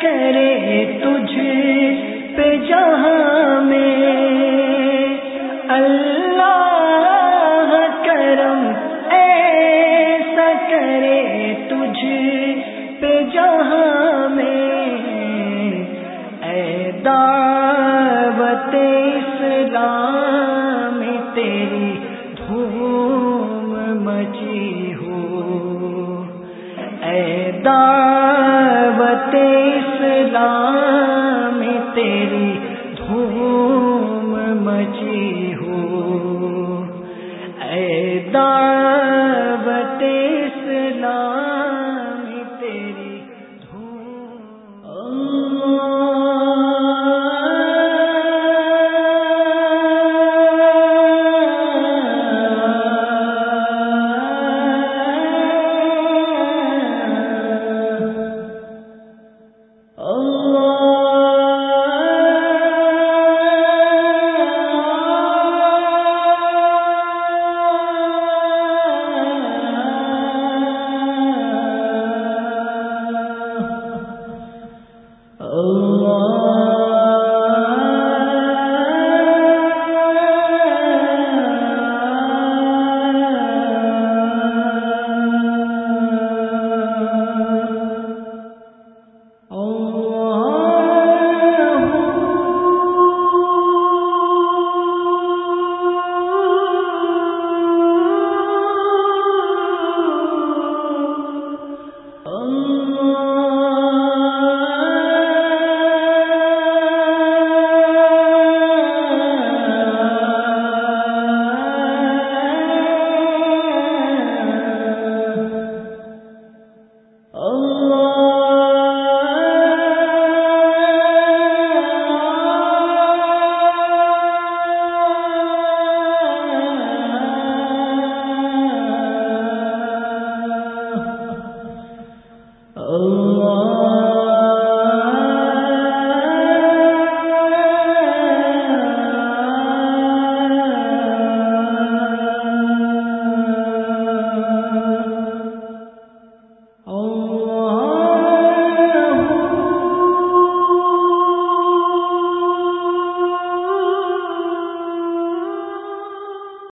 کرے تجھ پہ جہاں میں۔ اللہ کرم ایسا کرے تجھ پہ جہاں میں۔ اے دعوت اسلام، تیری دھوم مچی ہو۔ اے دعوت اسلام تیری دھوم مچی Oh